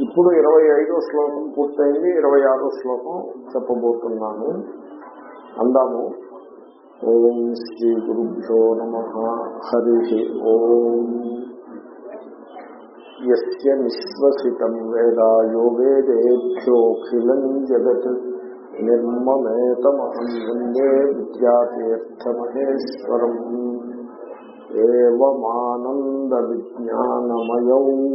ఇప్పుడు ఇరవై ఐదో శ్లోకం పూర్తయింది ఇరవై ఆరో శ్లోకం చెప్పబోతున్నాను. అందాము. ఓం శ్రీ గురుభ్యో నమ. హరి ఓం. ఎస్య నిశ్వసితం వేద యోగేదేభ్యోఖిలం జగత్ నిర్మమేతమహం వందే విద్యాతీర్థమహేశ్వరం. ఏవమానంద విజ్ఞానమయం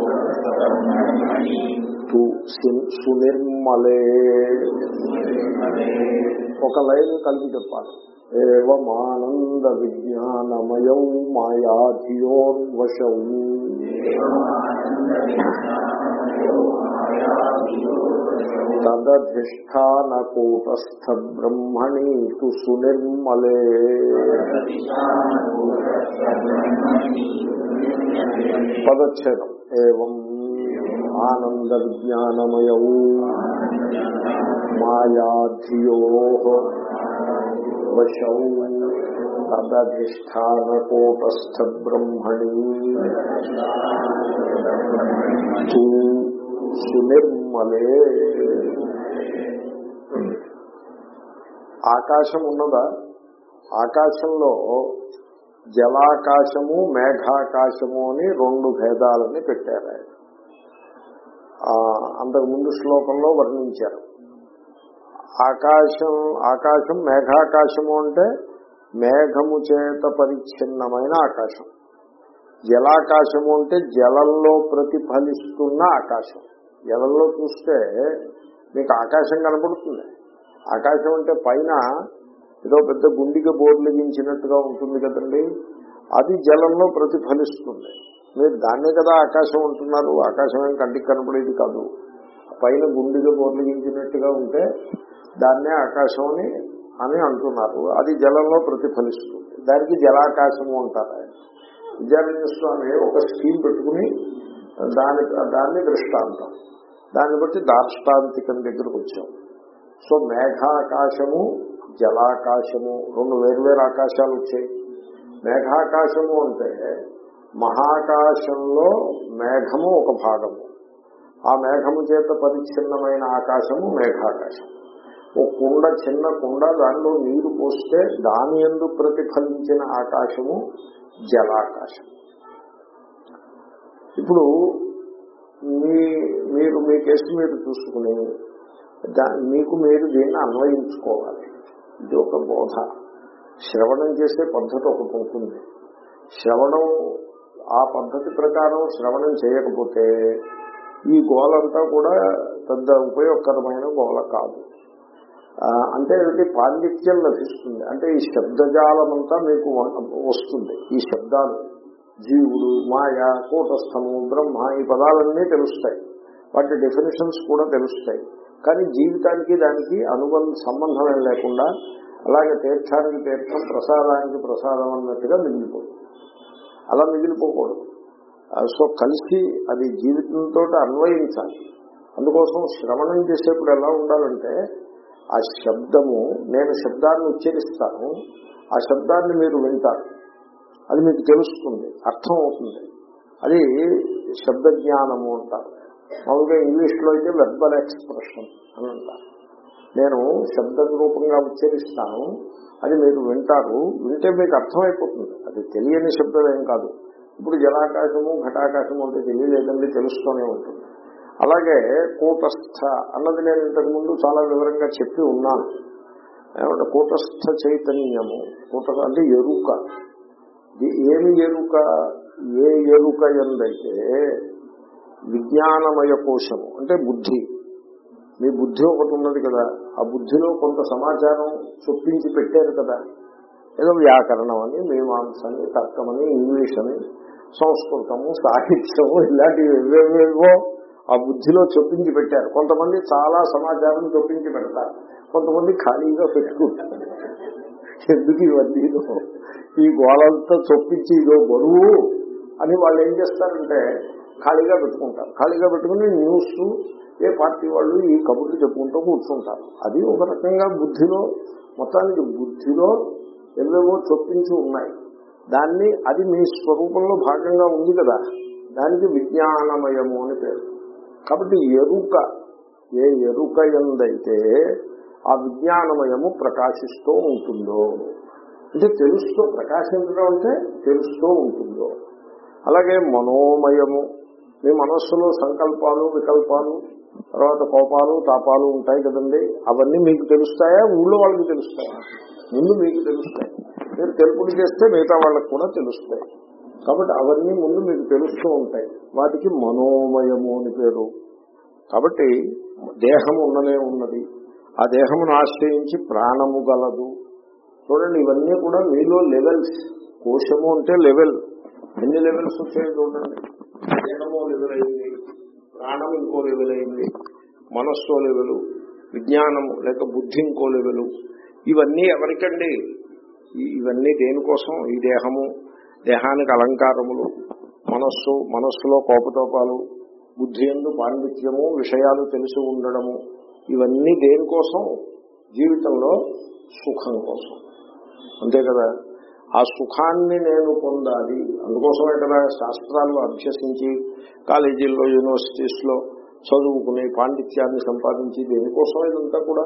బ్రహ్మణి సునిర్మలే. ఒక లైన్ కలిపి చెప్పాలి. ఏవమానంద విజ్ఞానమయం మాయాధియోర్వశం. తదధిష్టానకూటస్థ బ్రహ్మణి తు సునిర్మలే. పదచ్ఛేదం. ఏం ఆనంద విజ్ఞానమయ మాయాధియో వశౌ తదధిష్టానకూటస్థ బ్రహ్మణి సునిర్మలే. ఆకాశం ఉన్నదా? ఆకాశంలో జలాకాశము మేఘాకాశము అని రెండు భేదాలని పెట్టారు. ఆయన అంతకు ముందు శ్లోకంలో వర్ణించారు. ఆకాశం ఆకాశం మేఘాకాశము అంటే మేఘము చేత పరిచ్ఛిన్నమైన ఆకాశం. జలాకాశము అంటే జలంలో ప్రతిఫలిస్తున్న ఆకాశం. జలంలో చూస్తే మీకు ఆకాశం కనపడుతుంది. ఆకాశం అంటే పైన ఏదో పెద్ద గుండిక బోర్లిగించినట్టుగా ఉంటుంది కదండి. అది జలంలో ప్రతిఫలిస్తుంది. మీరు దాన్నే కదా ఆకాశం అంటున్నారు ఆకాశం ఏం కంటికి కనపడేది కాదు. పైన గుండిగా బోర్లిగించినట్టుగా ఉంటే దాన్నే ఆకాశం అని అని అంటున్నారు. అది జలంలో ప్రతిఫలిస్తుంది. దానికి జలాకాశము అంటారు ఆయన. విద్యారణ్య స్వామి ఒక స్కీమ్ పెట్టుకుని దాని దాన్ని దృష్టాంతం. దాన్ని బట్టి దార్ష్టాంతికం దగ్గరకు వచ్చాం. సో మేఘాకాశము జలాకాశము రెండు వేర్వేరు ఆకాశాలు వచ్చాయి. మేఘాకాశము అంటే మహాకాశంలో మేఘము ఒక భాగము. ఆ మేఘము చేత పరిచ్ఛిన్నమైన ఆకాశము మేఘాకాశం. ఓ కుండ చిన్న కుండ దానిలో నీరు పోస్తే దాని ఎందు ప్రతిఫలించిన ఆకాశము జలాకాశం. ఇప్పుడు మీ మీరు మీ కేసు మీరు చూసుకుని మీకు మీరు దీన్ని అన్వయించుకోవాలి. ఇది ఒక బోధ. శ్రవణం చేసే పద్ధతి ఒకటి ఉంటుంది. శ్రవణం ఆ పద్ధతి ప్రకారం శ్రవణం చేయకపోతే ఈ గోలంతా కూడా పెద్ద ఉపయోగకరమైన గోల కాదు. అంటే ఏంటి పాండిత్యం లభిస్తుంది. అంటే ఈ శబ్దజాలమంతా మీకు వస్తుంది. ఈ శబ్దాలు జీవుడు మాయ కూటస్థము బ్రహ్మ ఈ పదాలన్నీ తెలుస్తాయి. వాటి డెఫినేషన్స్ కూడా తెలుస్తాయి. కానీ జీవితానికి దానికి అనుబంధ సంబంధం లేకుండా అలాగే తీర్థానికి తీర్థం ప్రసాదానికి ప్రసాదం అన్నట్టుగా మిగిలిపోతుంది. అలా మిగిలిపోకూడదు. సో కలిసి అది జీవితంతో అన్వయించాలి. అందుకోసం శ్రవణం చేసేప్పుడు ఎలా ఉండాలంటే ఆ శబ్దము నేను శబ్దాన్ని ఉచ్చరిస్తాను ఆ శబ్దాన్ని మీరు వింటారు. అది మీకు తెలుస్తుంది అర్థం అవుతుంది అది శబ్ద జ్ఞానము అంటారు. మామూలుగా ఇంగ్లీష్లో అయితే వెర్బల్ ఎక్స్ప్రెషన్ అని అంటారు. నేను శబ్ద రూపంగా ఉచ్చరిస్తాను అది మీరు వింటారు వింటే మీకు అర్థమైపోతుంది. అది తెలియని శబ్దం ఏం కాదు. ఇప్పుడు జలాకాశము ఘటాకాశము అంటే తెలియలేదండి తెలుస్తూనే ఉంటుంది. అలాగే కూటస్థ అన్నది నేను ఇంతకుముందు చాలా వివరంగా చెప్పి ఉన్నాను. ఏమంటే కూటస్థ చైతన్యము కూట అంటే ఎరుక. ఏమి ఎరుక? ఏ ఎరుక ఎందైతే విజ్ఞానమయ కోశము అంటే బుద్ధి. మీ బుద్ధి ఒకటి ఉన్నది కదా ఆ బుద్ధిలో కొంత సమాచారం చొప్పించి పెట్టారు కదా. ఏదో వ్యాకరణం అని మీమాంస అని తర్కమని ఇంగ్లీష్ అని సంస్కృతము సాహిత్యము ఇలాంటివి ఏవేవో ఆ బుద్ధిలో చొప్పించి పెట్టారు. కొంతమంది చాలా సమాచారం చొప్పించి పెడతారు. కొంతమంది ఖాళీగా పెట్టుకుంటారు. ఎందుకు ఇవన్నీ? ఈ గోళంతా చొప్పించి ఇదో బరువు అని వాళ్ళు ఏం చేస్తారంటే ఖాళీగా పెట్టుకుంటారు. ఖాళీగా పెట్టుకుని న్యూస్ ఏ పార్టీ వాళ్ళు ఈ కబుర్లు చెప్పుకుంటూ కూర్చుంటారు. అది ఒక రకంగా బుద్ధిలో మొత్తానికి బుద్ధిలో ఎవేవో చొప్పించి ఉన్నాయి. దాన్ని అది మీ స్వరూపంలో భాగంగా ఉంది కదా. దానికి విజ్ఞానమయము అని పేరు. కాబట్టి ఎరుక ఏ ఎరుక ఎందైతే ఆ విజ్ఞానమయము ప్రకాశిస్తూ ఉంటుందో అంటే తెలుస్తూ ప్రకాశించడం అంటే తెలుస్తూ ఉంటుందో అలాగే మనోమయము మీ మనస్సులో సంకల్పాలు వికల్పాలు తర్వాత కోపాలు తాపాలు ఉంటాయి కదండి. అవన్నీ మీకు తెలుస్తాయా? ఊళ్ళో వాళ్ళకి తెలుస్తాయా? ముందు మీకు తెలుస్తాయి. మీరు తెలుపులు చేస్తే మిగతా వాళ్ళకి కూడా తెలుస్తాయి. కాబట్టి అవన్నీ ముందు మీకు తెలుస్తూ ఉంటాయి. వాటికి మనోమయము అని పేరు. కాబట్టి దేహం ఉన్ననే ఉన్నది. ఆ దేహమును ఆశ్రయించి ప్రాణము గలదు. చూడండి ఇవన్నీ కూడా మీలో లెవెల్స్. కోశము అంటే లెవెల్. ఎన్ని లెవెల్స్ వచ్చాయి చూడండి. దేహము లెవెల్ అయింది ప్రాణం ఇంకో లెవెల్ అయింది మనస్సు లెవెలు విజ్ఞానము లేక బుద్ధి ఇంకో లెవెలు. ఇవన్నీ ఎవరికండి? ఇవన్నీ దేనికోసం? ఈ దేహము దేహానికి అలంకారములు మనస్సు మనస్సులో కోపతోపాలు బుద్ధి ఎందు పాండిత్యము విషయాలు తెలిసి ఉండడము. ఇవన్నీ దేనికోసం? జీవితంలో సుఖం కోసం. అంతే కదా? ఆ సుఖాన్ని నేను పొందాలి. అందుకోసమే కదా శాస్త్రాలు అభ్యసించి కాలేజీల్లో యూనివర్సిటీస్లో చదువుకుని పాండిత్యాన్ని సంపాదించి దేనికోసం ఇదంతా కూడా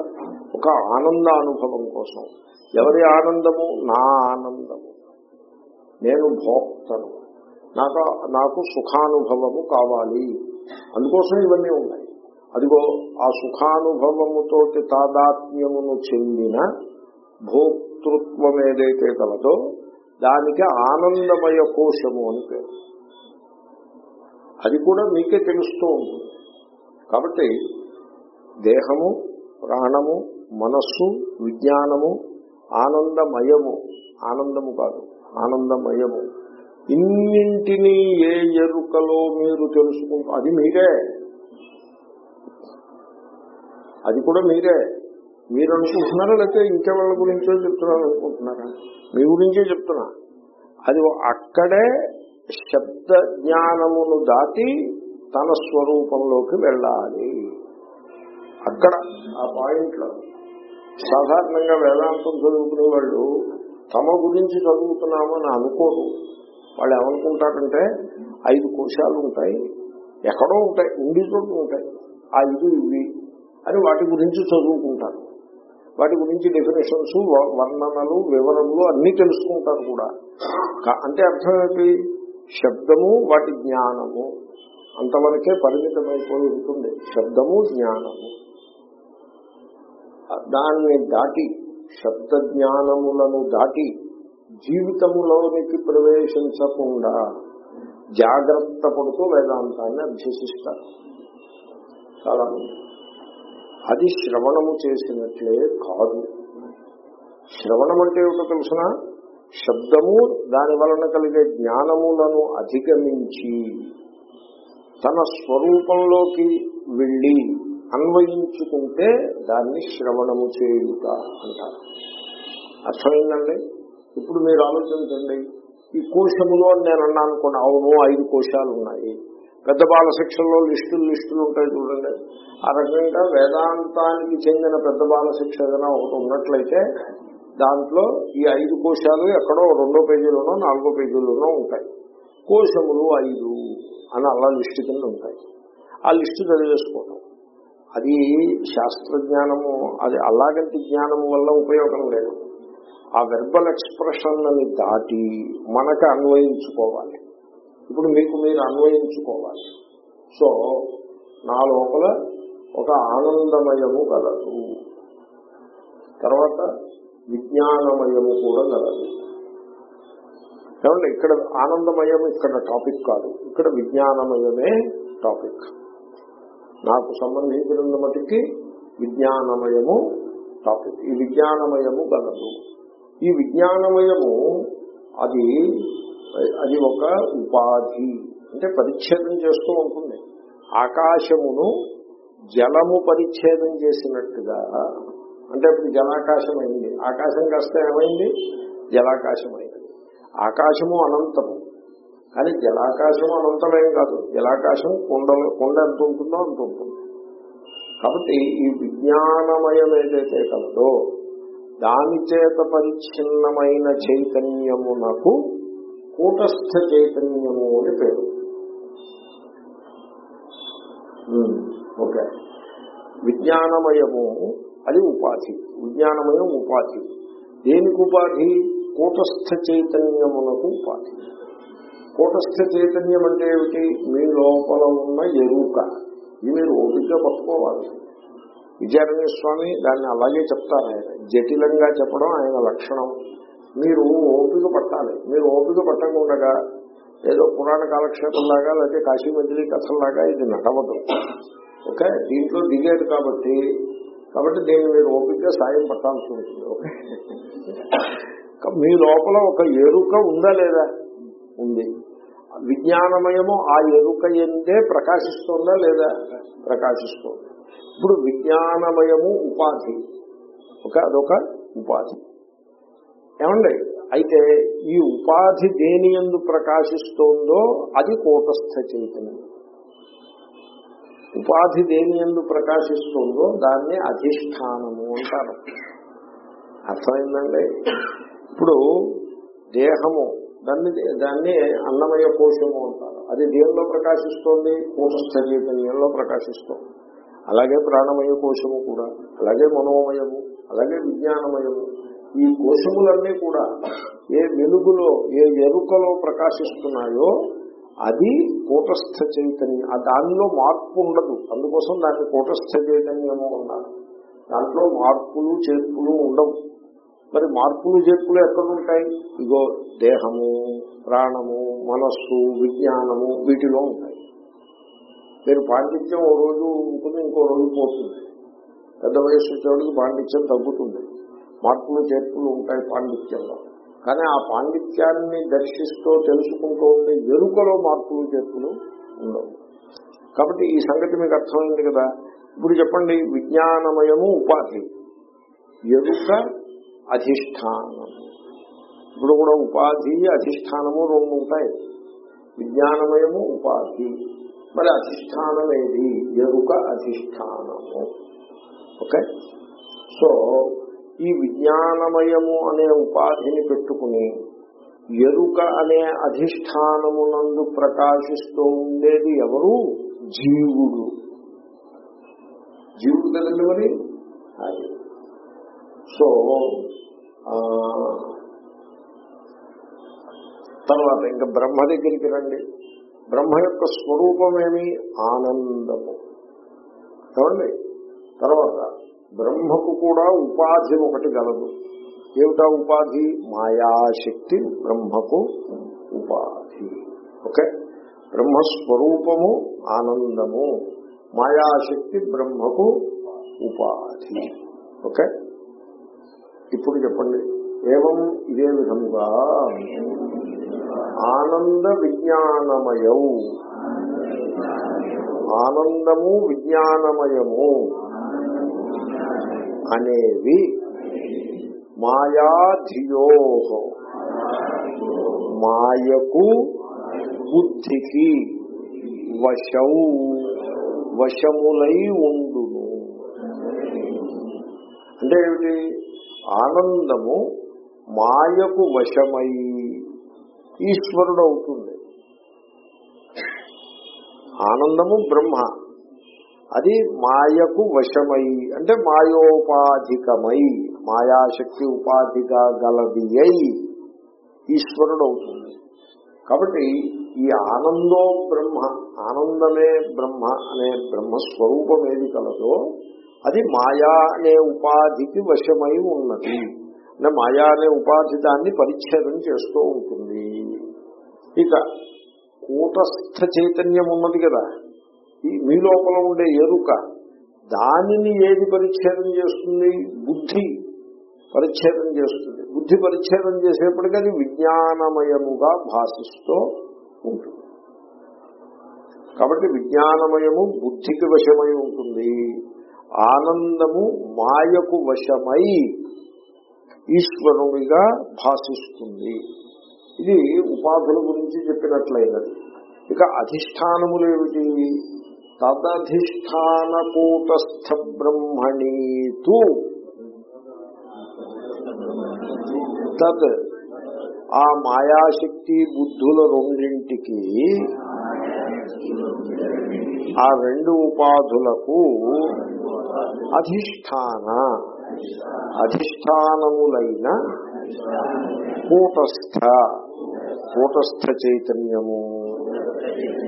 ఒక ఆనంద అనుభవం కోసం. ఎవరి ఆనందము? నా ఆనందము. నేను భోక్తను. నాకు నాకు సుఖానుభవము కావాలి. అందుకోసం ఇవన్నీ ఉన్నాయి. అదిగో ఆ సుఖానుభవముతో తాదాత్మ్యమును చెందిన కర్తృత్వం ఏదైతే కలదో దానికి ఆనందమయ కోశము అని పేరు. అది కూడా మీకే తెలుస్తూ ఉంటుంది. కాబట్టి దేహము ప్రాణము మనస్సు విజ్ఞానము ఆనందమయము ఆనందము కాదు ఆనందమయము ఇన్నింటినీ ఏ ఎరుకలో మీరు తెలుసుకుంటారు అది మీరే. అది కూడా మీరే. మీరు అనుకుంటున్నారా లేకపోతే ఇంకెవాళ్ళ గురించో చెప్తున్నాను అనుకుంటున్నారా? మీ గురించే చెప్తున్నా. అది అక్కడే శబ్ద జ్ఞానమును దాటి తన స్వరూపంలోకి వెళ్ళాలి. అక్కడ ఆ పాయింట్లో సాధారణంగా వేదాంతం చదువుకునే వాళ్ళు తమ గురించి చదువుతున్నామని అనుకోరు. వాళ్ళు ఏమనుకుంటారంటే ఐదు కోశాలు ఉంటాయి ఎక్కడో ఉంటాయి ఉండి చోటు ఉంటాయి. ఆ ఇది ఇవి అని వాటి గురించి చదువుకుంటారు. వాటి గురించి డెఫినేషన్స్ వర్ణనలు వివరణలు అన్నీ తెలుసుకుంటారు కూడా. అంటే అర్థం ఏంటి? శబ్దము వాటి జ్ఞానము. అంతవరకే పరిమితమైపోయి ఉంటుంది. శబ్దము జ్ఞానము. దాన్ని దాటి శబ్ద జ్ఞానములను దాటి జీవితములోనికి ప్రవేశించకుండా జాగ్రత్త పడుతూ వేదాంతాన్ని అభ్యసిస్తారు. చాలా మంది. అది శ్రవణము చేసినట్లే కాదు. శ్రవణం అంటే ఏమిటో తెలుసిన? శబ్దము దాని వలన కలిగే జ్ఞానములను అధిగమించి తన స్వరూపంలోకి వెళ్ళి అన్వయించుకుంటే దాన్ని శ్రవణము చేయుట అంటారు. అర్థమైందండి? ఇప్పుడు మీరు ఆలోచించండి. ఈ కోశములో అని నేను అన్నాను అనుకోండి అవును ఐదు కోశాలు ఉన్నాయి పెద్ద బాల శిక్షల్లో లిస్టులు లిస్టులు ఉంటాయి చూడండి. ఆ రకంగా వేదాంతానికి చెందిన పెద్ద బాల శిక్ష ఏదైనా ఒకటి ఉన్నట్లయితే దాంట్లో ఈ ఐదు కోశాలు ఎక్కడో రెండో పేజీలోనో నాలుగో పేజీలోనో ఉంటాయి. కోశములు ఐదు అని అలా లిస్టు కింద ఉంటాయి. ఆ లిస్టు చదివేసుకోవటం. అది శాస్త్రజ్ఞానము అది అలాగంటి జ్ఞానము వల్ల ఉపయోగం లేదు. ఆ వెర్బల్ ఎక్స్ప్రెషన్లని దాటి మనకు అన్వయించుకోవాలి. ఇప్పుడు మీకు మీరు అన్వయించుకోవాలి. సో నా లోపల ఒక ఆనందమయము గలదు. తర్వాత విజ్ఞానమయము కూడా గలదు. ఏమంటే ఇక్కడ ఆనందమయం ఇక్కడ టాపిక్ కాదు. ఇక్కడ విజ్ఞానమయమే టాపిక్. నాకు సంబంధించిన మటుకి విజ్ఞానమయము టాపిక్. ఈ విజ్ఞానమయము గలదు. ఈ విజ్ఞానమయము అది అది ఒక ఉపాధి. అంటే పరిచ్ఛేదం చేస్తూ ఉంటుంది. ఆకాశమును జలము పరిచ్ఛేదం చేసినట్టుగా అంటే ఇప్పుడు జలాకాశం అయింది ఆకాశం కాస్త ఏమైంది? జలాకాశం అయింది ఆకాశము అనంతము. కానీ జలాకాశం అనంతమేం కాదు. జలాకాశం కొండలు కొండ ఎంత ఉంటుందో అంత ఉంటుంది. కాబట్టి ఈ విజ్ఞానమయం ఏదైతే కలదో దాని చేత పరిచ్ఛిన్నమైన చైతన్యమునకు కూటస్థ చైతన్యము అని పేరు. Um, okay. విజ్ఞానమయము అది ఉపాధి. విజ్ఞానమయం ఉపాధి. దేనికి ఉపాధి? కూటస్థ చైతన్యమునకు ఉపాధి. కూటస్థ చైతన్యం అంటే ఏమిటి? మీ లోపల ఉన్న ఎరుక. ఇది మీరు ఓపికగా పట్టుకోవాలి. విజయారణ్య స్వామి దాన్ని అలాగే చెప్తారు ఆయన. జటిలంగా చెప్పడం ఆయన లక్షణం. మీరు ఓపిక పట్టాలి. మీరు ఓపిక పట్టకుండా ఏదో పురాణ కాలక్షేపంలాగా లేకపోతే కాశీ మంత్రి కథల్లాగా ఇది నడవదు. ఓకే? దీంట్లో దిగేది కాబట్టి కాబట్టి దీన్ని మీరు ఓపికగా సాయం పట్టాల్సి ఉంటుంది. ఓకే? మీ లోపల ఒక ఎరుక ఉందా లేదా? ఉంది. విజ్ఞానమయము ఆ ఎరుక ఎందే ప్రకాశిస్తోందా లేదా? ప్రకాశిస్తుంది. ఇప్పుడు విజ్ఞానమయము ఉపాధి. ఒక అదొక ఉపాధి. ఏమండి? అయితే ఈ ఉపాధి దేని ఎందు ప్రకాశిస్తోందో అది కూటస్థ చైతన్యం. ఉపాధి దేని ఎందు ప్రకాశిస్తుందో దాన్ని అధిష్టానము అంటారు. అర్థమైందండి? ఇప్పుడు దేహము దాన్ని దాన్ని అన్నమయ కోశము అంటారు. అది దేనిలో ప్రకాశిస్తోంది? కూటస్థ చైతన్యంలో ప్రకాశిస్తోంది. అలాగే ప్రాణమయ కోశము కూడా. అలాగే మనోమయము అలాగే విజ్ఞానమయము. ఈ కోశములన్నీ కూడా ఏ వెలుగులో ఏ ఎరుకలో ప్రకాశిస్తున్నాయో అది కూటస్థ చైతన్యం. ఆ దానిలో మార్పు ఉండదు. అందుకోసం దాన్ని కూటస్థ చైతన్యము ఉన్నారు దాంట్లో మార్పులు చేర్పులు ఉండవు. మరి మార్పులు చేర్పులు ఎక్కడుంటాయి? ఇగో దేహము ప్రాణము మనస్సు విజ్ఞానము వీటిలో ఉంటాయి. మీరు పాండిత్యం ఓ రోజు ఉంటుంది ఇంకో రోజు పోతుంది. పెద్ద వయసు వచ్చేవాడికి పాండిత్యం తగ్గుతుంది. మార్పులు చేర్పులు ఉంటాయి పాండిత్యంలో. కానీ ఆ పాండిత్యాన్ని దర్శిస్తూ తెలుసుకుంటూ ఉండే ఎరుకలో మార్పులు చేర్పులు ఉండవు. కాబట్టి ఈ సంగతి మీకు అర్థమైంది కదా? ఇప్పుడు చెప్పండి విజ్ఞానమయము ఉపాధి. ఎరుక అధిష్టానము ఇప్పుడు కూడా ఉపాధి అధిష్టానము రెండు ఉంటాయి. విజ్ఞానమయము ఉపాధి. మరి అధిష్టానం ఏది? ఎరుక అధిష్టానము. ఓకే? సో ఈ విజ్ఞానమయము అనే ఉపాధిని పెట్టుకుని ఎరుక అనే అధిష్టానమునందు ప్రకాశిస్తూ ఉండేది ఎవరు? జీవుడు. జీవుడు కదండి మరి? అది సో ఆ, తర్వాత ఇంకా బ్రహ్మ దగ్గరికి రండి. బ్రహ్మ యొక్క స్వరూపమేమి? ఆనందము. చూడండి తర్వాత బ్రహ్మకు కూడా ఉపాధి ఒకటి గలదు. ఏమిటా ఉపాధి? మాయాశక్తి బ్రహ్మకు ఉపాధి. ఓకే? బ్రహ్మస్వరూపము ఆనందము. మాయాశక్తి బ్రహ్మకు ఉపాధి. ఓకే? ఇప్పుడు చెప్పండి. ఏవం? ఇదే విధముగా ఆనంద విజ్ఞానమయం. ఆనందము విజ్ఞానమయము. అనేవి మాయాధియో. మాయకు బుద్ధికి వశము వశములై ఉండును. అంటే ఏమిటి? ఆనందము మాయకు వశమై ఈశ్వరుడు అవుతుంది ఆనందము బ్రహ్మ. అది మాయకు వశమై అంటే మాయోపాధికమై మాయాశక్తి ఉపాధిగా గలది అయి ఈశ్వరుడు అవుతుంది కాబట్టి ఈ ఆనందో బ్రహ్మ ఆనందమే బ్రహ్మ అనే బ్రహ్మస్వరూపం ఏది కలదో అది మాయా అనే ఉపాధికి వశమై ఉన్నది. అంటే మాయా అనే ఉపాధి దాన్ని పరిచ్ఛేదం చేస్తూ ఉంటుంది. ఇక కూటస్థ చైతన్యం ఉన్నది కదా. మీ లోపల ఉండే ఎరుక దానిని ఏది పరిచ్ఛేదం చేస్తుంది? బుద్ధి పరిచ్ఛేదం చేస్తుంది. బుద్ధి పరిచ్ఛేదం చేసేప్పటికీ అది విజ్ఞానమయముగా భాషిస్తూ ఉంటుంది. కాబట్టి విజ్ఞానమయము బుద్ధికి వశమై ఉంటుంది. ఆనందము మాయకు వశమై ఈశ్వరునిగా భాషిస్తుంది. ఇది ఉపాధుల గురించి చెప్పినట్లయినది. ఇక అధిష్టానములు ఏమిటి? తదధిష్టానకూటస్థ బ్రహ్మణీతు తత్. ఆ మాయాశక్తి బుద్ధుల రెండింటికి ఆ రెండు ఉపాధులకు అధిష్టాన. అధిష్టానములైన కూటస్థ. కూటస్థ చైతన్యము.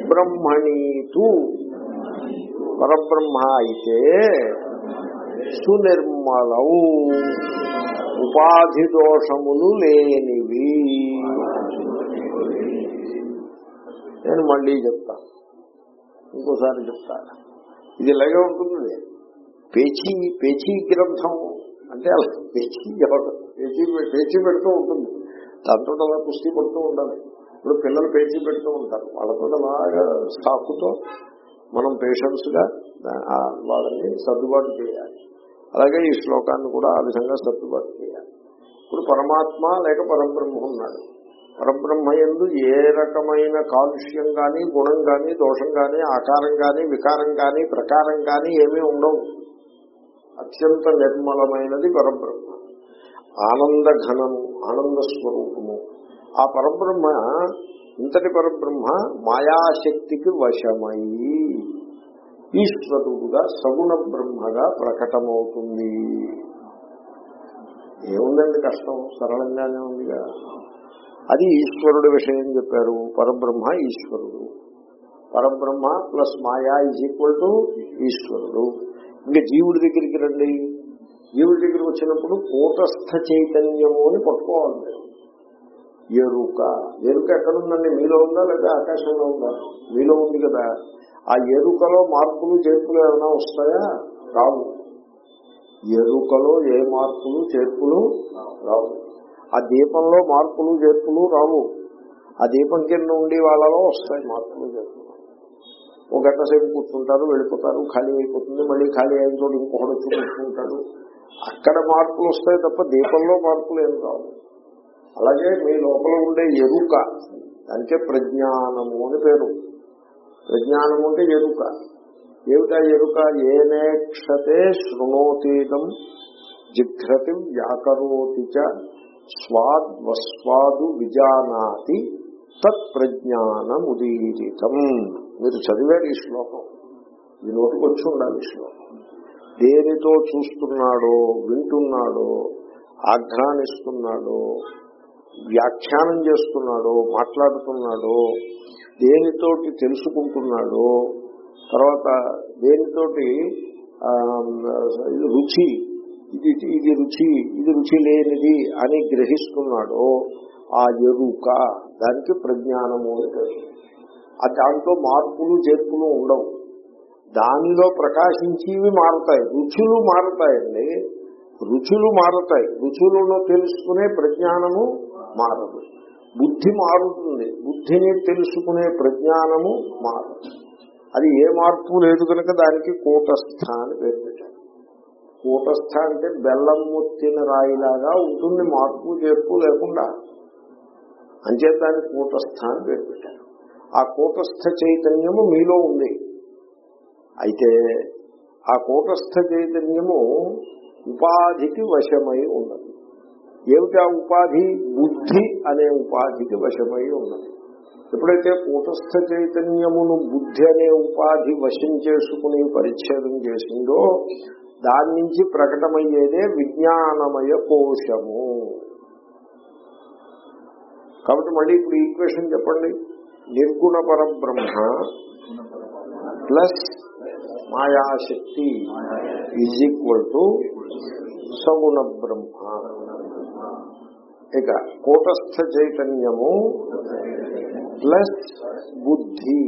బ్రహ్మణీతు పరబ్రహ్మ అయితే సునిర్మలవు ఉపాధి దోషములు లేనివి. నేను మళ్ళీ చెప్తాను ఇంకోసారి చెప్తా. ఇది ఇలాగే ఉంటుంది పేచీ పేచీ గ్రంథం అంటే అలా పేచీ పేచీ పేచీ పెడుతూ ఉంటుంది. దాంతో అలా పుష్టి పడుతూ ఉండాలి. ఇప్పుడు పిల్లలు పేచీ పెడుతూ ఉంటారు. వాళ్ళతో అలాగా సాకుతో మనం పేషెన్స్గా వాళ్ళని సర్దుబాటు చేయాలి. అలాగే ఈ శ్లోకాన్ని కూడా ఆ విధంగా సర్దుబాటు చేయాలి. ఇప్పుడు పరమాత్మ లేక పరబ్రహ్మ ఉన్నాడు. పరబ్రహ్మ ఎందు ఏ రకమైన కాలుష్యం కానీ గుణం కానీ దోషం కానీ ఆకారం కానీ వికారం కానీ ప్రకారం కానీ ఏమీ ఉండవు. అత్యంత నిర్మలమైనది పరబ్రహ్మ. ఆనంద ఘనము ఆనంద స్వరూపము ఆ పరబ్రహ్మ ఇంతటి పరబ్రహ్మ మాయాశక్తికి వశమయ్యి ఈశ్వరుడుగా సగుణ బ్రహ్మగా ప్రకటమవుతుంది. ఏముందండి కష్టం? సరళంగానే ఉందిగా. అది ఈశ్వరుడు విషయం చెప్పారు. పరబ్రహ్మ ఈశ్వరుడు. పరబ్రహ్మ plus Maya is equal to ఈశ్వరుడు. ఇంకా జీవుడి దగ్గరికి రండి. జీవుడి దగ్గరికి వచ్చినప్పుడు కూటస్థ చైతన్యము అని పట్టుకోవాలి మీరు. ఎరుక ఎరుక ఎక్కడుందండి? మీలో ఉందా లేదా ఆకాశంలో ఉందా? మీలో ఉంది కదా. ఆ ఎరుకలో మార్పులు చేర్పులు ఏమైనా వస్తాయా? రావు. ఎరుకలో ఏ మార్పులు చేర్పులు రావు. ఆ దీపంలో మార్పులు చేర్పులు రావు. ఆ దీపం కింద ఉండి వాళ్ళలో వస్తాయి మార్పులు చేర్పులు. ఒక గంట సేపు కూర్చుంటారు వెళ్ళిపోతారు ఖాళీ అయిపోతుంది. మళ్ళీ ఖాళీ అయిన చోటు ఇంకొకటి వచ్చి అక్కడ మార్పులు వస్తాయి తప్ప దీపంలో మార్పులు ఏం రావు. అలాగే మీ లోపల ఉండే ఎరుక అంటే ప్రజ్ఞానము అని పేరు. ప్రజ్ఞానము అంటే ఎరుక. ఏమిటా ఎరుక? ఏనేక్షతే శృణోతీతం జిఘ్రతి వ్యాకరోతి చ స్వాద్వస్వాదు విజానాతి తత్ప్రజ్ఞానముదీరితం మీరు చదివారు ఈ శ్లోకం. ఈ నోటికి వచ్చి ఉండాలి ఈ శ్లోకం. దేనితో చూస్తున్నాడో వింటున్నాడో ఆఘ్రానిస్తున్నాడో వ్యాఖ్యానం చేస్తున్నాడో మాట్లాడుతున్నాడో దేనితోటి తెలుసుకుంటున్నాడో తర్వాత దేనితోటి ఇది రుచి ఇది ఇది రుచి ఇది రుచి లేనిది అని గ్రహిస్తున్నాడో ఆ ఎరుక దానికి ప్రజ్ఞానము ఆ దాంట్లో మార్పులు చేర్పులు ఉండవు. దానిలో ప్రకాశించేవి మారుతాయి రుచులు మారుతాయండి. రుచులు మారుతాయి రుచులను తెలుసుకునే ప్రజ్ఞానము మారదు. బుద్ధి మారుతుంది. బుద్ధిని తెలుసుకునే ప్రజ్ఞానము మారదు. అది ఏ మార్పు లేదు కనుక దానికి కూటస్థ అని పేరు పెట్టారు. కూటస్థ అంటే బెల్లం ముత్తిన రాయిలాగా ఉంటుంది. మార్పు చేర్పు లేకుండా అంచేత దానికి కూటస్థ అని పేరు పెట్టారు. ఆ కూటస్థ చైతన్యము మీలో ఉంది. అయితే ఆ కూటస్థ చైతన్యము ఉపాధికి వశమై ఉండదు. ఏమిటి ఆ ఉపాధి? బుద్ధి అనే ఉపాధికి వశమై ఉన్నది. ఎప్పుడైతే కూటస్థ చైతన్యమును బుద్ధి అనే ఉపాధి వశం చేసుకుని పరిచ్ఛేదం చేసిందో దాని నుంచి ప్రకటమయ్యేదే విజ్ఞానమయ కోశము. కాబట్టి మళ్ళీ ఇప్పుడు ఈక్వేషన్ చెప్పండి. నిర్గుణ పరబ్రహ్మ ప్లస్ మాయాశక్తి ఈజ్ ఈక్వల్ టు సగుణ బ్రహ్మ. ఇక కూటస్థ చైతన్యము ప్లస్ బుద్ధి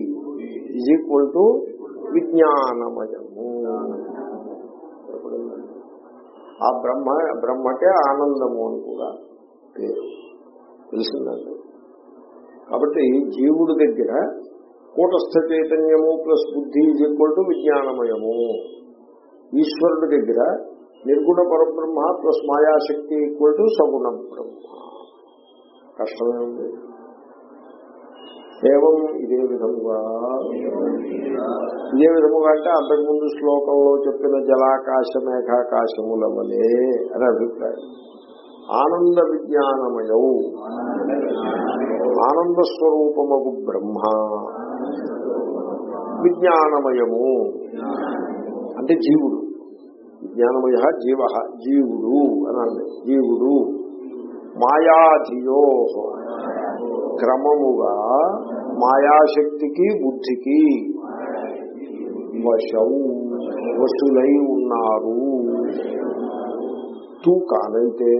ఈజ్ ఈక్వల్ టు విజ్ఞానమయము. ఆ బ్రహ్మ బ్రహ్మకే ఆనందము అని కూడా పేరు తెలిసిందండి. కాబట్టి జీవుడి దగ్గర కూటస్థ చైతన్యము ప్లస్ బుద్ధి ఈజ్ ఈక్వల్ టు విజ్ఞానమయము. ఈశ్వరుడి దగ్గర నిర్గుణ పరబ్రహ్మ ప్లస్ మాయాశక్తి ఈక్వల్ టు సగుణ బ్రహ్మ. కష్టమే ఉంది ఏవం ఇదే విధముగా. ఇదే విధముగా అంటే అంతకుముందు శ్లోకంలో చెప్పిన జలాకాశ మేఘాకాశముల వలే అని అభిప్రాయం. ఆనంద విజ్ఞానమయౌ. ఆనంద స్వరూపమగు బ్రహ్మ. విజ్ఞానమయము. అంటే జీవుడు. విజ్ఞానమయ జీవ జీవుడు అనాలి జీవుడు మాయాధియో క్రమముగా మాయాశక్తికి బుద్ధికి వశం వశులై ఉన్నారు తూ కానైతే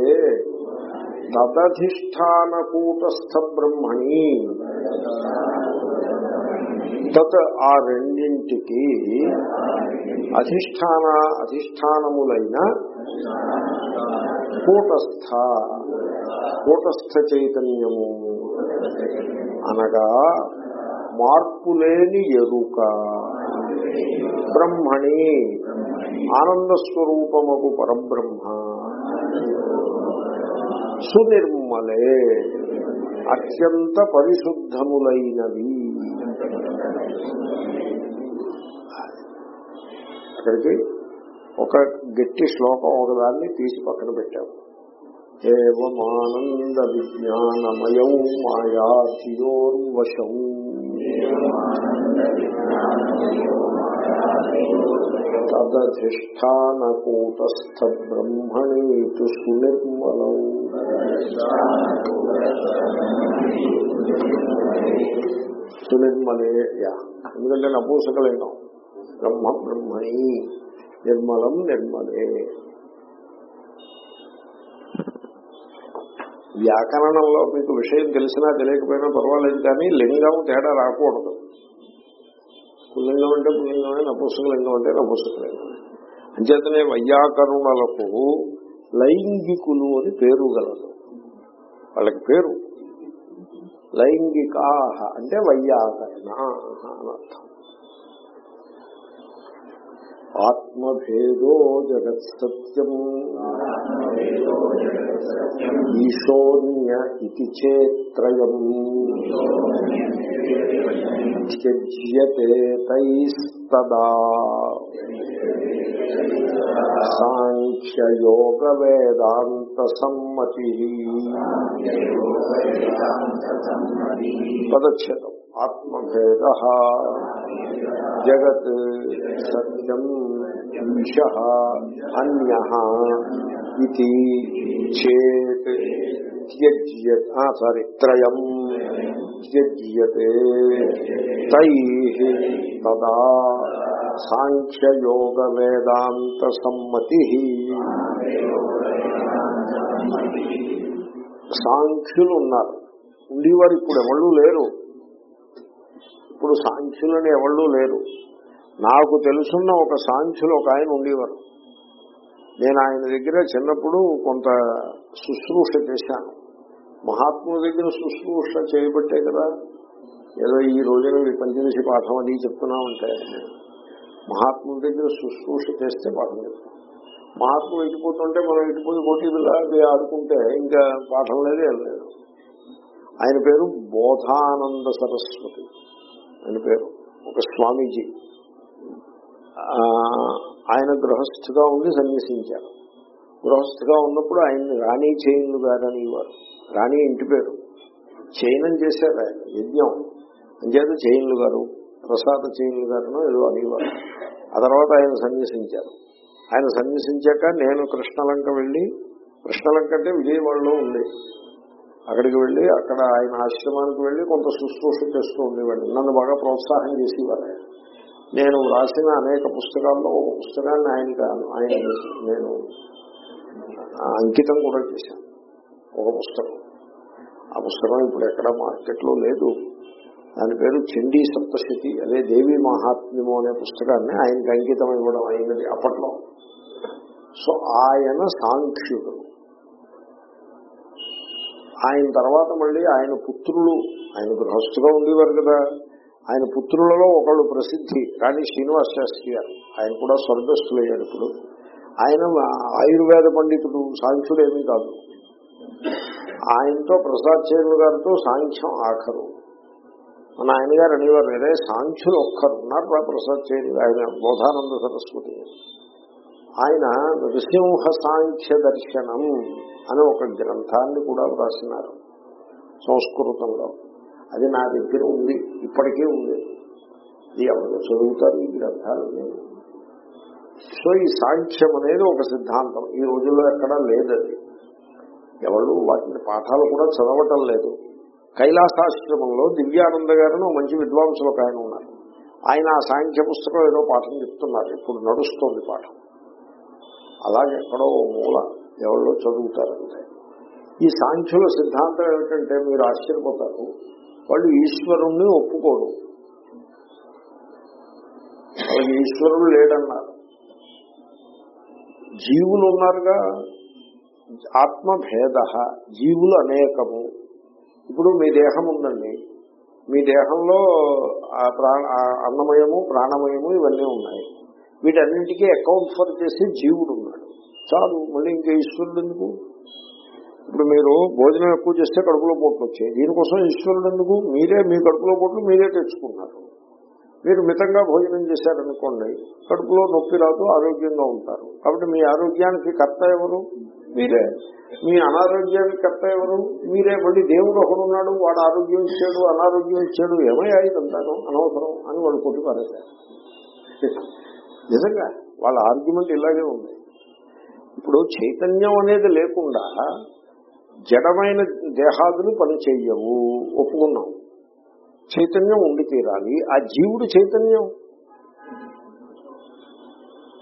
తదధిష్టాన కూటస్థ బ్రహ్మణి తత్ ఆ రెండింటికి అధిష్టాన అధిష్టానములైన కూటస్థ కూటస్థ చైతన్యము. అనగా మార్పులేని ఎరుక బ్రహ్మణి ఆనంద స్వరూపముకు పరబ్రహ్మ. సునిర్మలే అత్యంత పరిశుద్ధములైనవి. అక్కడికి ఒక గట్టి శ్లోకం ఒకదాన్ని తీసి పక్కన పెట్టాము. ఏమానంద విజ్ఞానమయం మాయాధియోర్వశం తదధిష్టానకూటస్థ బ్రహ్మణి సునిర్మలం. సునిర్మలే ఎందుకంటే నపూసకలింగం. బ్రహ్మ బ్రహ్మణి. నిర్మలం నిర్మలే. వ్యాకరణంలో మీకు విషయం తెలిసినా తెలియకపోయినా పర్వాలేదు కానీ లింగం తేడా రాకూడదు. పుల్లింగం అంటే పుల్లింగమే నపుంసకలింగం అంటే నపుంసకలింగమే. అంచేతనే వైయాకరణలకు లైంగికులు అని పేరు గలదు. వాళ్ళకి పేరు లైంగికాహ అంటే వైయాకరణ అని అర్థం. ఆత్మభేదో జగత్ సత్యం ఈశోన్య ఇది చేత్రయం. త్యజ్యతే తైస్తదా. సాంఖ్యయోగ వేదాంత సమ్మతి పదచ్ఛేదం ఆత్మభేద జగత్ సత్యం ఈశ అన్య ఇది చేత్ త్యజ్యత సారీ త్రయం త్యజ్యతే తై తదా సాంఖ్యయోగ వేదాంత సమ్మతి సాంఖ్యులు ఉన్నారు ఉండేవారు ఇప్పుడు ఎవళ్ళు లేరు. ఇప్పుడు సాంఖ్యులని ఎవళ్ళు లేరు. నాకు తెలుసున్న ఒక సాంఖ్యులు ఒక ఆయన ఉండేవారు. నేను ఆయన దగ్గర చిన్నప్పుడు కొంత శుశ్రూష చేశాను. మహాత్ముల దగ్గర శుశ్రూష చేయబట్టే కదా ఏదో ఈ రోజున ఈ పంచదశి పాఠం అది చెప్తున్నామంటే. మహాత్ముల దగ్గర శుశ్రూష చేస్తే పాఠం చెప్తాం. మహాత్ములు ఇటుపోతుంటే మనం ఇటుపోయి పోటీలా ఆడుకుంటే ఇంకా పాఠం లేదు ఏం లేదు. ఆయన పేరు బోధానంద సరస్వతి. అని పేరు. ఒక స్వామీజీ. ఆయన గృహస్థుగా ఉండి సన్యసించారు. గృహస్థుగా ఉన్నప్పుడు ఆయన్ని రాణి చైన్లు గారు అనేవారు రాణి ఇంటి పేరు. చైనం చేశారు ఆయన యజ్ఞం. అంచేత చైన్లు గారు ప్రసాద చైన్లు గారును ఏదో అనేవారు ఆ తర్వాత ఆయన సన్యసించారు. ఆయన సన్యసించాక నేను కృష్ణలంక వెళ్ళి కృష్ణలంక అంటే విజయవాడలో ఉంది అక్కడికి వెళ్ళి అక్కడ ఆయన ఆశ్రమానికి వెళ్ళి కొంత శుశ్రూష చేస్తూ ఉండేవాడిని. నన్ను బాగా ప్రోత్సాహం చేసేవారు. నేను రాసిన అనేక పుస్తకాల్లో ఒక పుస్తకాన్ని ఆయనకి ఆయన నేను అంకితం కూడా చేశాను. ఒక పుస్తకం. ఆ పుస్తకం ఇప్పుడు ఎక్కడ మార్కెట్లో లేదు. దాని పేరు చండీ సప్తశతి అదే దేవి మహాత్మ్యము అనే పుస్తకాన్ని ఆయనకి అంకితం ఇవ్వడం అయినది అప్పట్లో. సో ఆయన సాంఖ్యుడు. ఆయన తర్వాత మళ్ళీ ఆయన పుత్రులు ఆయన గృహస్థుగా ఉండేవారు కదా. ఆయన పుత్రులలో ఒకళ్ళు ప్రసిద్ధి రాణి శ్రీనివాస్ శాస్త్రి గారు. ఆయన కూడా స్వర్గస్థులయ్యాడు ఇప్పుడు. ఆయన ఆయుర్వేద పండితుడు సాంఖ్యుడు ఏమీ కాదు. ఆయనతో ప్రసాద్ చేరువు గారితో సాంఖ్యం ఆఖరు. మన ఆయన గారు అనేవారు అదే సాంఖ్యులు ఒక్కరు ఉన్నారు ప్రసాద్ చేరు ఆయన బోధానంద సరస్వతి ఆయన నృసింహ సాంఖ్య దర్శనం అని ఒక గ్రంథాన్ని కూడా వ్రాసినారు. సంస్కృతంలో. అది నా దగ్గర ఉంది ఇప్పటికే ఉంది. ఇది ఎవరు చదువుతారు ఈ గ్రంథాలు సో ఈ సాంఖ్యం అనేది ఒక సిద్ధాంతం. ఈ రోజుల్లో ఎక్కడా లేదది ఎవరు వాటిని పాఠాలు కూడా చదవటం లేదు. కైలాసాశ్రమంలో దివ్యానంద గారిని మంచి విద్వాంసులు ఒక ఆయన ఉన్నారు. ఆయన ఆ సాంఖ్య పుస్తకం ఏదో పాఠం చెప్తున్నారు. ఇప్పుడు నడుస్తోంది పాఠం. అలాగే ఎక్కడో ఓ మూల ఎవరో చదువుతారంటే ఈ సాంఖ్యుల సిద్ధాంతం ఏమిటంటే మీరు ఆశ్చర్యపోతారు. వాళ్ళు ఈశ్వరుణ్ణి ఒప్పుకోడు వాళ్ళకి ఈశ్వరుడు లేడన్నారు. జీవులు ఉన్నారుగా. ఆత్మభేద జీవులు అనేకము. ఇప్పుడు మీ దేహం ఉందండి. మీ దేహంలో ఆ ప్రాణ అన్నమయము ప్రాణమయము ఇవన్నీ ఉన్నాయి. వీటన్నింటికీ అకౌంట్ ఫర్ చేసి జీవుడు చాలు మళ్ళీ ఇంకా ఈశ్వరుడు ఎందుకు ఇప్పుడు మీరు భోజనం ఎక్కువ చేస్తే కడుపులో పోట్లు వచ్చాయి. దీనికోసం ఈశ్వరుడు ఎందుకు మీరే మీ కడుపులో పోట్లు మీరే తెచ్చుకున్నారు. మీరు మితంగా భోజనం చేశారనుకోండి కడుపులో నొప్పి రాదు ఆరోగ్యంగా ఉంటారు. కాబట్టి మీ ఆరోగ్యానికి కర్త ఎవరు? మీరే. మీ అనారోగ్యానికి కర్త ఎవరు? మీరే. మళ్ళీ దేవుడు ఒకడున్నాడు వాడు ఆరోగ్యం ఇచ్చాడు అనారోగ్యం ఇచ్చాడు ఏమయ్యా ఇదంతాను? అనవసరం అని వాళ్ళు కొట్టి పారేశారు. నిజంగా వాళ్ళ ఆర్గ్యుమెంట్ ఇలాగే ఉంది. ఇప్పుడు చైతన్యం అనేది లేకుండా జడమైన దేహాదులు పని ఒప్పుకున్నాం. చైతన్యం ఉండి తీరాలి. ఆ జీవుడు చైతన్యం.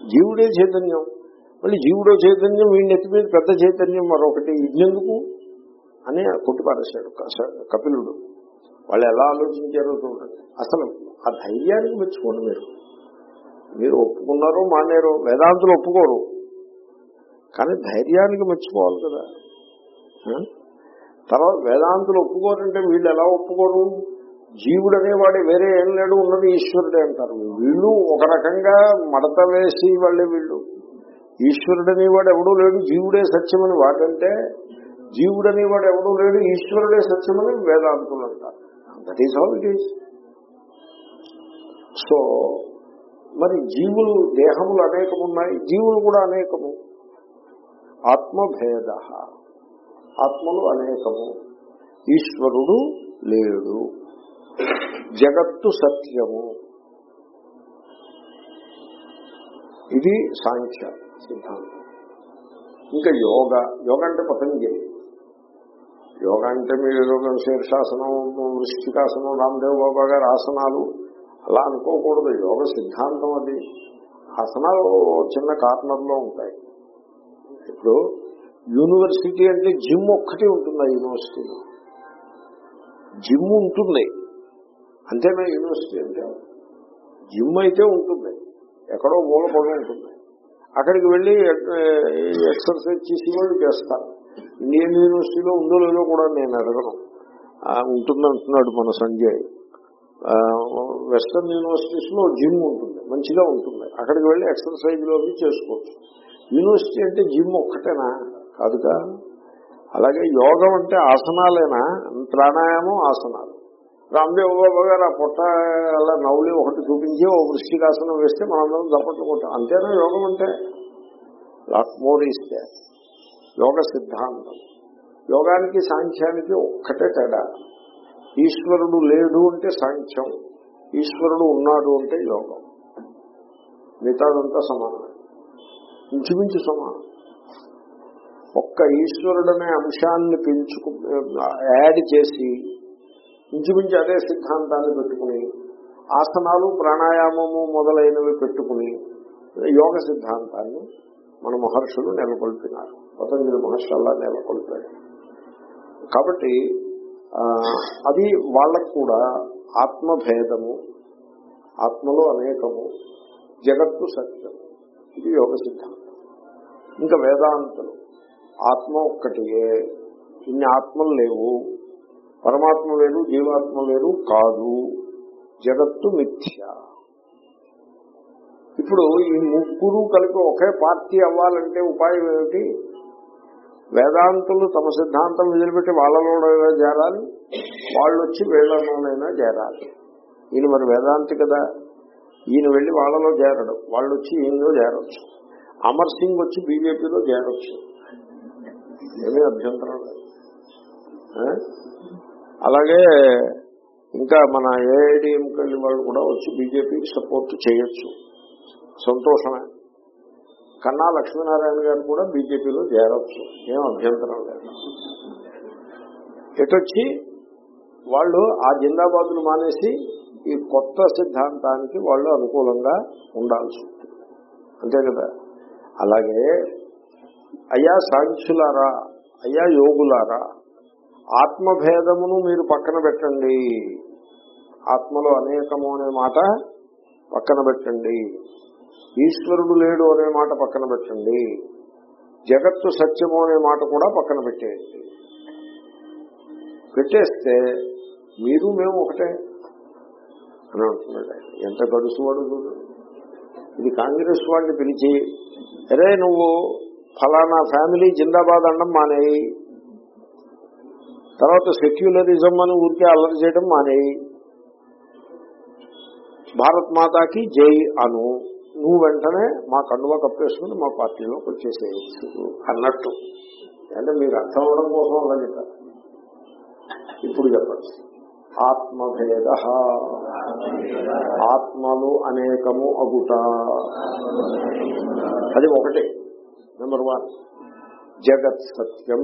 జీవుడే చైతన్యం. మళ్ళీ జీవుడో చైతన్యం వీడి ఎత్తి మీద పెద్ద చైతన్యం మరొకటి. ఇదెందుకు? అని కొట్టిపారేశాడు కపిలుడు. వాళ్ళు ఎలా ఆలోచించారో చూడండి. అసలు ఆ ధైర్యానికి మెచ్చుకోండి మీరు. మీరు ఒప్పుకున్నారో మానేరో వేదాంతులు ఒప్పుకోరు. కానీ ధైర్యానికి మెచ్చుకోవాలి కదా. తర్వాత వేదాంతులు ఒప్పుకోరంటే వీళ్ళు ఎలా ఒప్పుకోరు? జీవుడు అనేవాడు వేరే ఏం లేడు ఉన్నది ఈశ్వరుడే అంటారు. వీళ్ళు ఒక రకంగా మడత వేసి వాళ్ళే వీళ్ళు. ఈశ్వరుడు అనేవాడు ఎవడూ లేడు జీవుడే సత్యమని వాడంటే జీవుడు అనేవాడు ఎవడూ లేడు ఈశ్వరుడే సత్యమని వేదాంతులు అంటారు. That is all it is so మరి జీవులు దేహములు అనేకమున్నాయి జీవులు కూడా అనేకము. ఆత్మభేద. ఆత్మలు అనేకము. ఈశ్వరుడు లేడు. జగత్తు సత్యము. ఇది సాంఖ్య సిద్ధాంతం. ఇంకా యోగ. యోగ అంటే పతంజలి యోగ అంటే మీరు ఏదో శీర్షాసనం వృష్టికాసనం రామ్దేవ్ బాబా గారి ఆసనాలు. అలా అనుకోకూడదు. యోగ సిద్ధాంతం అది. ఆసనాలు చిన్న కార్నర్లో ఉంటాయి. ఇప్పుడు యూనివర్సిటీ అంటే జిమ్ ఒక్కటి ఉంటుంది ఆ యూనివర్సిటీలో? జిమ్ ఉంటుంది. అంతేనా యూనివర్సిటీ అంటే? జిమ్ అయితే ఉంటుంది. ఎక్కడో మూల ఉంటుంది. అక్కడికి వెళ్ళి ఎక్సర్సైజ్ చేసి వాళ్ళు చేస్తారు ఇండియన్ యూనివర్సిటీలో ఉందో లేదో కూడా నేను అడగను. ఉంటుందంటున్నాడు మన సంజయ్. వెస్టర్న్ యూనివర్సిటీస్లో జిమ్ ఉంటుంది. మంచిగా ఉంటుంది. అక్కడికి వెళ్ళి ఎక్సర్సైజ్లోకి చేసుకోవచ్చు. యూనివర్సిటీ అంటే జిమ్ ఒక్కటేనా? కాదుగా. అలాగే యోగం అంటే ఆసనాలేనా? ప్రాణాయామం ఆసనాలు. రామ్దేవ్ బాబా గారు ఆ పొట్ట అలా నవ్వులి ఒకటి చూపించి ఓ వృష్టికాసనం వేస్తే మనందరం దప్పట్లు కొట్టాం. అంతేనా యోగం అంటే? లాట్ మోర్ ఇస్తే యోగ సిద్ధాంతం. యోగానికి సాంఖ్యానికి ఒక్కటే తేడా. ఈశ్వరుడు లేడు అంటే సాంఖ్యం. ఈశ్వరుడు ఉన్నాడు అంటే యోగం. మిగతాదంతా సమానం ఇంచుమించు సమానం ఒక్క ఈశ్వరుడనే అంశాన్ని పెంచుకు యాడ్ చేసి ఇంచుమించు అదే సిద్ధాంతాన్ని పెట్టుకుని ఆసనాలు ప్రాణాయామము మొదలైనవి పెట్టుకుని యోగ సిద్ధాంతాన్ని మన మహర్షులు నెలకొల్పినారు. పతంజలి మహర్షి అలా నెలకొల్పాడు. కాబట్టి అది వాళ్ళకు కూడా ఆత్మభేదము ఆత్మలో అనేకము జగత్తు సత్యము ఇది యోగ సిద్ధాంతం. ఇంకా వేదాంతులు. ఆత్మ ఒక్కటియే. ఇన్ని ఆత్మలు లేవు. పరమాత్మ వేరు జీవాత్మ వేరు కాదు. జగత్తు మిథ్య. ఇప్పుడు ఈ ముగ్గురు కలిపి ఒకే పార్టీ అవ్వాలంటే ఉపాయం ఏమిటి? వేదాంతులు తమ సిద్ధాంతం వదిలిపెట్టి వాళ్ళలోనైనా చేరాలి. వాళ్ళు వచ్చి వీళ్ళలోనైనా చేరాలి. ఈయన మరి వేదాంతి కదా. ఈయన వెళ్ళి వాళ్ళలో చేరడు. వాళ్ళు వచ్చి ఈయనలో చేరొచ్చు. అమర్ సింగ్ వచ్చి బీజేపీలో చేరొచ్చు ఏమీ అభ్యంతరం అలాగే ఇంకా మన ఏఐడిఎంకెళ్ళి వాళ్ళు కూడా వచ్చి బీజేపీకి సపోర్ట్ చేయొచ్చు. సంతోషమే. కన్నా లక్ష్మీనారాయణ గారు కూడా బీజేపీలో చేరవచ్చు ఏం అభ్యంతరం లేదు. ఎటొచ్చి వాళ్ళు ఆ జిందాబాదులు మానేసి ఈ కొత్త సిద్ధాంతానికి వాళ్ళు అనుకూలంగా ఉండాల్సి ఉంటుంది. అంతే కదా? అలాగే అయ్యా సాంఖ్యులారా అయ్యా యోగులారా ఆత్మభేదమును మీరు పక్కన పెట్టండి. ఆత్మలో అనేకము అనే మాట పక్కన పెట్టండి. ఈశ్వరుడు లేడు అనే మాట పక్కన పెట్టండి. జగత్తు సత్యము అనే మాట కూడా పక్కన పెట్టేయండి. పెట్టేస్తే మీరు మేము ఒకటే అని అంటున్నాడు ఎంత గడుసువాడు చూడు. ఇది కాంగ్రెస్ వాడిని పిలిచి అరే నువ్వు ఫలానా ఫ్యామిలీ జిందాబాద్ అనడం మానేయి. తర్వాత సెక్యులరిజం అని ఊరికే అల్లరి చేయడం మానేయి. భారత్ మాతాకి జై అను. నువ్వు వెంటనే మా కండువ కప్పేసుకుని మా పార్టీలోకి వచ్చేసేయచ్చు అన్నట్టు. అంటే మీరు అర్థం అవడం కోసం అలా చెప్పారు. ఇప్పుడు చెప్పండి. ఆత్మభేద. ఆత్మలు అనేకము అగుట. అది ఒకటి. నెంబర్ వన్ జగత్ సత్యం.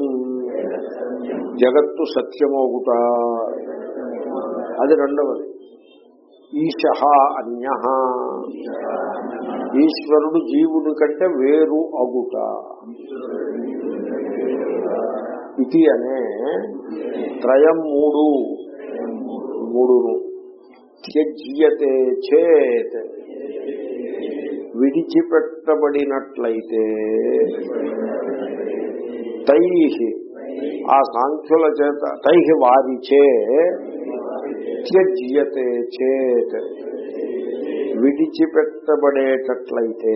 జగత్తు సత్యమోగుట. అది రెండవది. ఈశ అన్య. ఈశ్వరుడు జీవుడి కంటే వేరు అగుట. ఇది అనే త్రయం మూడు. మూడును. త్యజ్యతే చేత్. విడిచిపెట్టబడినట్లయితే తై ఆ సాంఖ్యుల చేత తై వారిచే త్యజ్యతే చేత్. విడిచిపెట్టబడేటట్లయితే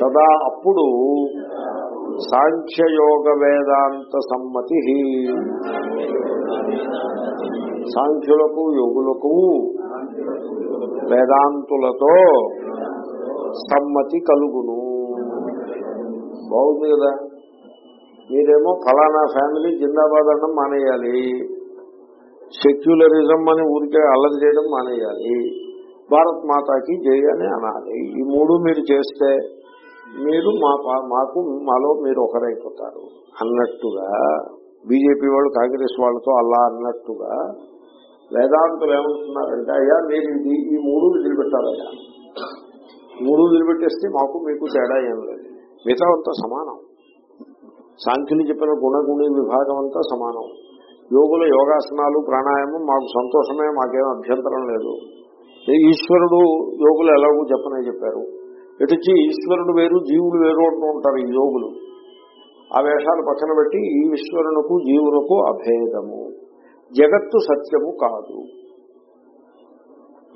తదా అప్పుడు సాంఖ్యయోగ వేదాంత సమ్మతి. సాంఖ్యులకు యోగులకు వేదాంతులతో సమ్మతి కలుగును. బాగుంది కదా? మీరేమో ఫలానా ఫ్యామిలీ జిందాబాద్ అనడం మానేయాలి. సెక్యులరిజం అని ఊరికే అల్లరి చేయడం మానేయాలి. భారత్ మాతాకి జయని అని అనాలి. ఈ మూడు మీరు చేస్తే మీరు మా మాకు మాలో మీరు ఒకరైపోతారు. అన్నట్టుగా బీజేపీ వాళ్ళు కాంగ్రెస్ వాళ్ళతో అలా అన్నట్టుగా వేదాంతులు ఏమంటున్నారంటే అయ్యా మీరు ఇది ఈ మూడు వదిలిపెట్టాలయ్యా. మూడు వదిలిపెట్టేస్తే మాకు మీకు తేడా ఏం లేదు. మిగతా అంతా సమానం. సాంఖ్యులు చెప్పిన గుణగుణి విభాగం అంతా సమానం. యోగుల యోగాసనాలు ప్రాణాయామం మాకు సంతోషమే మాకేం అభ్యంతరం లేదు. ఈశ్వరుడు యోగులు ఎలాగో చెప్పనే చెప్పారు. ఎటుచి ఈశ్వరుడు వేరు జీవుడు వేరు అంటూ ఉంటారు ఈ యోగులు. ఆ వేషాలు పక్కన పెట్టి ఈ ఈశ్వరునకు జీవునకు అభేదము జగత్తు సత్యము కాదు.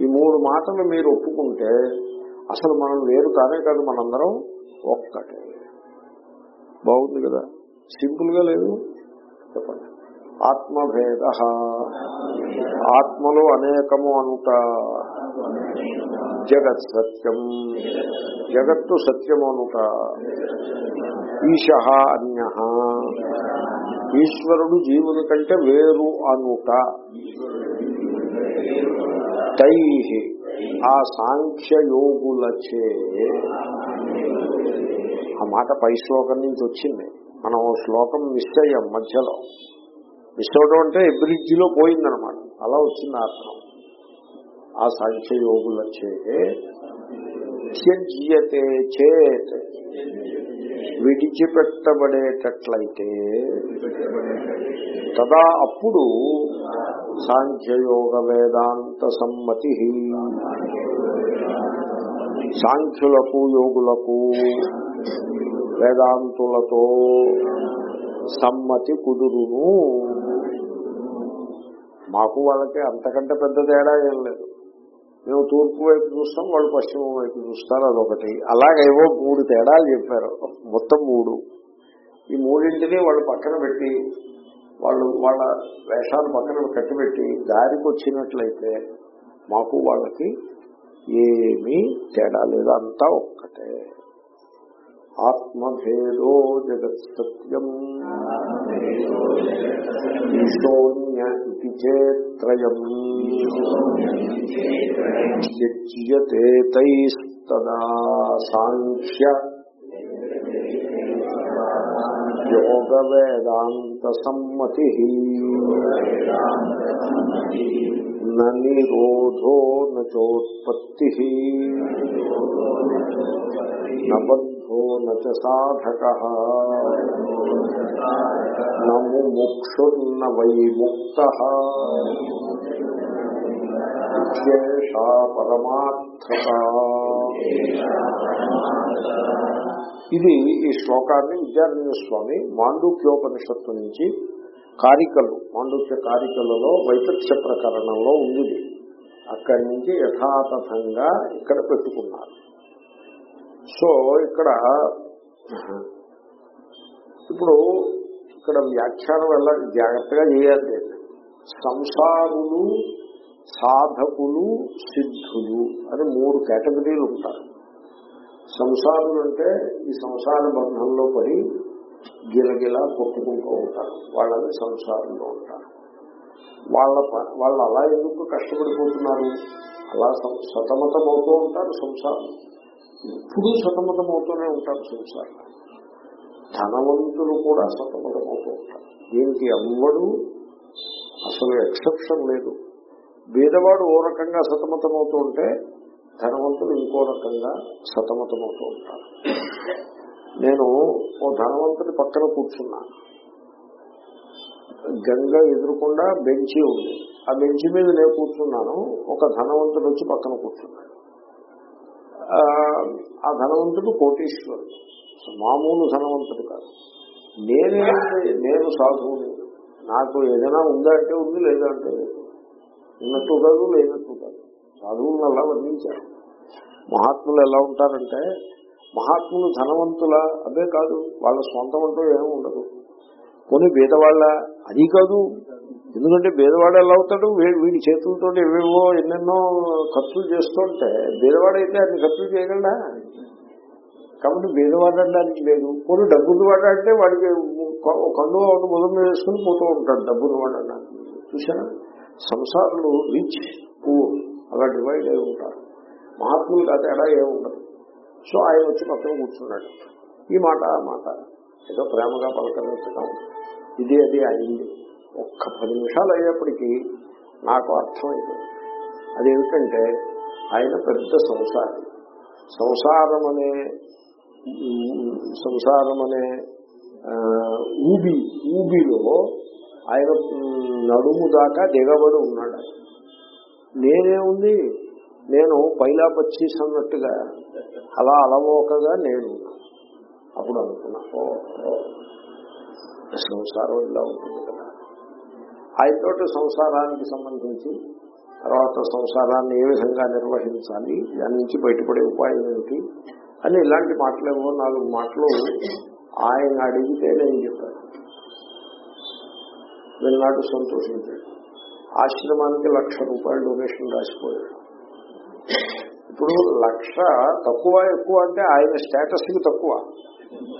ఈ మూడు మాటలు మీరు ఒప్పుకుంటే అసలు మనం వేరు కానే కాదు మనందరం ఒక్కటే. బాగుంది కదా? సింపుల్గా లేదు? చెప్పండి. ఆత్మభేద. ఆత్మలో అనేకము అనుట జగత్ సత్యం. జగత్తు సత్యము అనుట. ఈశ అన్య. ఈశ్వరుడు జీవుని కంటే వేరు అనుట. తై ఆ సాంఖ్యయోగులచే ఆ మాట పై శ్లోకం నుంచి వచ్చింది. మనం శ్లోకం మిస్ అయ్యాం మధ్యలో. మిస్ అవడం అంటే బ్రిడ్జిలో పోయిందనమాట అలా వచ్చింది ఆ అర్థం. ఆ సాంఖ్యయోగులచే త్యజ్యతే చేత్ విడిచిపెట్టబడేటట్లయితే తదా అప్పుడు సాంఖ్యయోగ వేదాంత సమ్మతి. సాంఖ్యులకు యోగులకు వేదాంతులతో సమ్మతి కుదురును. మాకు వాళ్ళకి అంతకంటే పెద్ద తేడా ఏం లేదు. మేము తూర్పు వైపు చూస్తాం వాళ్ళు పశ్చిమ వైపు చూస్తారు అదొకటి. అలాగేవో మూడు తేడాలు చెప్పారు. మొత్తం మూడు. ఈ మూడింటిని వాళ్ళు పక్కన పెట్టి వాళ్ళు వాళ్ళ వేషాలు పక్కన కట్టిపెట్టి దారికి వచ్చినట్లయితే మాకు వాళ్ళకి ఏమీ తేడా లేదు. అంతా ఒక్కటే. ఆత్మభేదో జగత్ సత్యం ఈశోన్య ఇది చేత్రయం యజ్యతే తైస్తదా సాంఖ్య యోగ వేదాంత సమ్మతి నిరోధో నోత్పత్తి నబద్ధో నచ నాధక నము ముక్షుర్న వై ముక్త. విశేషా పరమార్థత ఇది ఈ శ్లోకాన్ని విద్యారణ్య స్వామి మాండూక్యోపనిషత్తు నుంచి కారికలు మాండూక్య కారికలలో వైపక్ష ప్రకరణంలో ఉంది. అక్కడి నుంచి యథాతథంగా ఇక్కడ పెట్టుకున్నారు. సో ఇక్కడ ఇప్పుడు ఇక్కడ వ్యాఖ్యానం ఎలా జాగ్రత్తగా చేయాలి? సంసారులు సాధకులు సిద్ధులు అని మూడు కేటగిరీలు ఉంటారు. సంసారులు అంటే ఈ సంసార బంధంలో పడి గిలగిలా కొట్టుకుంటూ ఉంటారు. వాళ్ళని సంసారంలో ఉంటారు. వాళ్ళ ప- వాళ్ళు అలా ఎందుకు కష్టపడిపోతున్నారు? అలా సతమతం అవుతూ ఉంటారు సంసారం. ఎప్పుడూ సతమతమవుతూనే ఉంటారు సంసారం ధనవంతులు కూడా సతమతమవుతూ ఉంటారు దీనికి ఎవ్వడు అసలు ఎక్సెప్షన్ లేదు. బీదవాడు ఓ రకంగా సతమతమవుతూ ఉంటే ధనవంతులు ఇంకో రకంగా సతమతమవుతూ ఉంటారు నేను ఓ ధనవంతుడి పక్కన కూర్చున్నా. గంగ ఎదురుకుండా బెంచి ఉంది. ఆ బెంచి మీద నేను కూర్చున్నాను. ఒక ధనవంతుడు వచ్చి పక్కన కూర్చున్నాడు. ఆ, ధనవంతుడు కోటీశ్వరుడు. మామూలు ధనవంతుడు కాదు. నేనేంటి నేను సాధువుని. నాకు ఏదైనా ఉందా అంటే ఉంది లేదా అంటే లేదు. ఉన్నట్టు కాదు లేనట్టు కాదు. సాధువులను అలా వర్ణించారు. మహాత్ములు ఎలా ఉంటారంటే మహాత్ములు ధనవంతుల అదే కాదు వాళ్ళ సొంతం అంటూ ఏమీ ఉండదు. కొన్ని బీదవాళ్ళ అది కాదు. ఎందుకంటే బీదవాడు ఎలా అవుతాడు? వీడి చేతులతో ఏవేవో ఎన్నెన్నో ఖర్చులు చేస్తుంటే బీదవాడైతే అన్ని ఖర్చులు చేయగలడా? కాబట్టి బీదవాడు అనడానికి లేదు. కొన్ని డబ్బులు వాడంటే వాడికి కన్ను ఒకటి మొదలు వేసుకుని పోతూ ఉంటాడు డబ్బులు వాడడానికి చూసారా సంసారులు రిచ్ పూర్ అలా డివైడ్ అయి ఉంటారు. మహాత్ములు కాదు ఎడా ఏముండదు సో ఆయన వచ్చి పక్కన కూర్చున్నాడు. ఈ మాట ఆ మాట. ఏదో ప్రేమగా పలకరించడం ఇది అది అయింది. ఒక్క పది నిమిషాలు అయ్యేప్పటికీ నాకు అర్థమైంది. అదేమిటంటే ఆయన పెద్ద సంసారి. సంసారం అనే సంసారం అనే ఊబి ఊబిలో ఆయన నడుము దాకా దిగబడి ఉన్నాడు. నేనేముంది నేను పైలా పచ్చీస్ అన్నట్టుగా అలా అలవోకగా నేను అప్పుడు అనుకున్నా సంసారం ఇలా ఉంటుంది కదా. ఆయనతోటి సంసారానికి సంబంధించి తర్వాత సంసారాన్ని ఏ విధంగా నిర్వహించాలి దాని నుంచి బయటపడే ఉపాయం ఏమిటి అని ఇలాంటి మాటలేమో నాలుగు మాటలు ఆయన అడిగితే నేను చెప్పాను. విన్నాడు సంతోషించాడు. ఆశ్రమానికి లక్ష రూపాయలు డొనేషన్ రాసిపోయాడు. ఇప్పుడు లక్ష తక్కువ ఎక్కువ అంటే ఆయన స్టేటస్కి తక్కువ.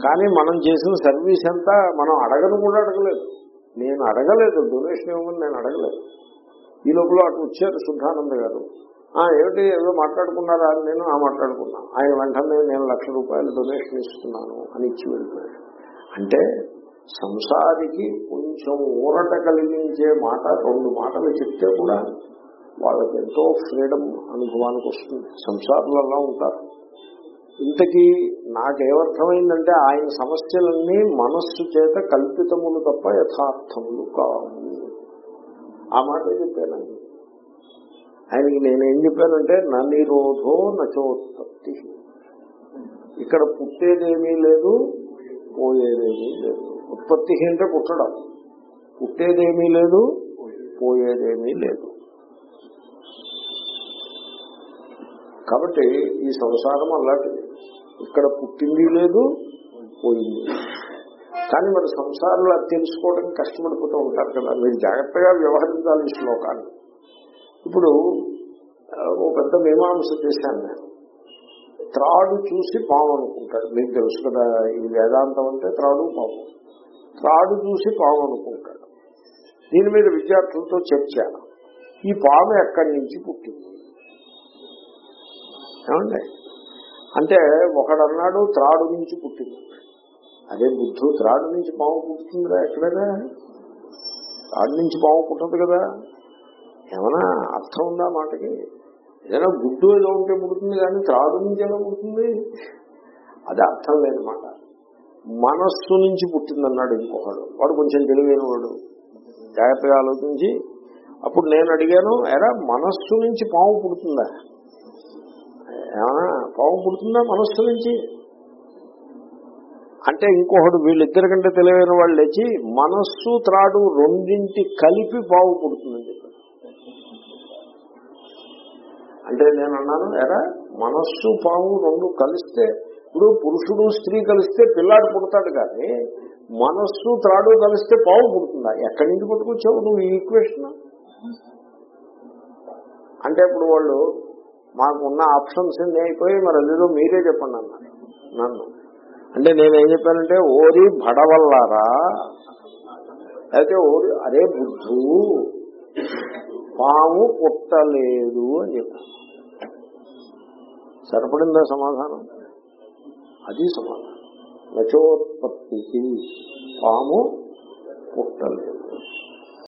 కానీ మనం చేసిన సర్వీస్ అంతా మనం అడగను కూడా అడగలేదు. నేను అడగలేదు డొనేషన్ ఇవ్వమని నేను అడగలేదు. ఈ లోపల అటు వచ్చారు శుద్ధానంద గారు. ఆ ఏమిటి ఏదో మాట్లాడుకున్నారా? అని నేను ఆ మాట్లాడుకున్నాను ఆయన వెంటనే నేను లక్ష రూపాయలు డొనేషన్ ఇస్తున్నాను అని ఇచ్చి వెళ్ళిపోయాడు. అంటే సంసారికి కొంచెం ఊరట కలిగించే మాట రెండు మాటలు చెప్తే కూడా వాళ్ళకి ఎంతో ఫ్రీడమ్ అనుభవానికి వస్తుంది. సంసారులు అలా ఉంటారు. ఇంతకీ నాకేమర్థమైందంటే ఆయన సమస్యలన్నీ మనస్సు చేత కల్పితములు తప్ప యథార్థములు కావు. ఆ మాట చెప్పాను ఆయనకి నేనేం చెప్పానంటే నా నిరోధో నచోత్పత్తి ఇక్కడ పుట్టేదేమీ లేదు పోయేదేమీ లేదు. ఉత్పత్తి అంటే పుట్టడం. పుట్టేదేమీ లేదు పోయేదేమీ లేదు. కాబట్టి ఈ సంసారం అలాంటిది. ఇక్కడ పుట్టింది లేదు పోయింది కానీ మరి సంసారంలో అది తెలుసుకోవడానికి కష్టపడిపోతూ ఉంటారు కదా. మీరు జాగ్రత్తగా వ్యవహరించాలి ఈ శ్లోకాన్ని. ఇప్పుడు ఓ పెద్ద మీమాంస చేశాను నేను. త్రాడు చూసి పాము అనుకుంటాడు. మీకు తెలుసు కదా ఈ వేదాంతం అంటే త్రాడు పాము. త్రాడు చూసి పాము అనుకుంటాడు. దీని మీద విద్యార్థులతో చర్చ. ఈ పాము ఎక్కడి నుంచి పుట్టింది? ఏమండి? అంటే ఒకడన్నాడు త్రాడు నుంచి పుట్టింది. అదే బుద్ధు త్రాడు నుంచి పాము పుట్టుతుందిరా ఎక్కడైనా? త్రాడు నుంచి పాము పుట్టదు కదా. ఏమైనా అర్థం ఉందా మాటకి? ఏదైనా గుడ్డు ఏదో ఉంటే పుడుతుంది కానీ త్రాడు నుంచి ఎలా పుడుతుంది? అది అర్థం లేదన్నమాట మనస్సు నుంచి పుట్టిందన్నాడు ఇంకొకడు. వాడు కొంచెం తెలివైన వాడు జాగ్రత్తగా ఆలోచించి. అప్పుడు నేను అడిగాను ఎరా మనస్సు నుంచి పాము పుడుతుందా? ఏమన్నా పాము పుడుతుందా మనస్సు నుంచి? అంటే ఇంకొకడు వీళ్ళిద్దరి కంటే తెలివైన వాళ్ళు లేచి మనస్సు త్రాడు రెండింటి కలిపి పావు పుడుతుందని చెప్పారు అంటే నేను అన్నాను ఎరా మనస్సు పాము రెండు కలిస్తే ఇప్పుడు పురుషుడు స్త్రీ కలిస్తే పిల్లాడు పుడతాడు కానీ మనస్సు త్రాడు కలిస్తే పావు పుడుతుందా? ఎక్కడి నుంచి పుట్టుకొచ్చావు నువ్వు ఈ ఈక్వేషన్? అంటే ఇప్పుడు వాళ్ళు మాకు ఉన్న ఆప్షన్స్ అన్ని అయిపోయి మరి అదేదో మీరే చెప్పండి అన్నారు నన్ను. అంటే నేనేం చెప్పానంటే ఓరి భడవల్లారా. అయితే ఓరి అరే బుద్ధు పాము పుట్టలేదు అని చెప్పాను. సరిపడిందా సమాధానం? అది సమాధానం. నచోత్పత్తి పాము పుట్టలేదు.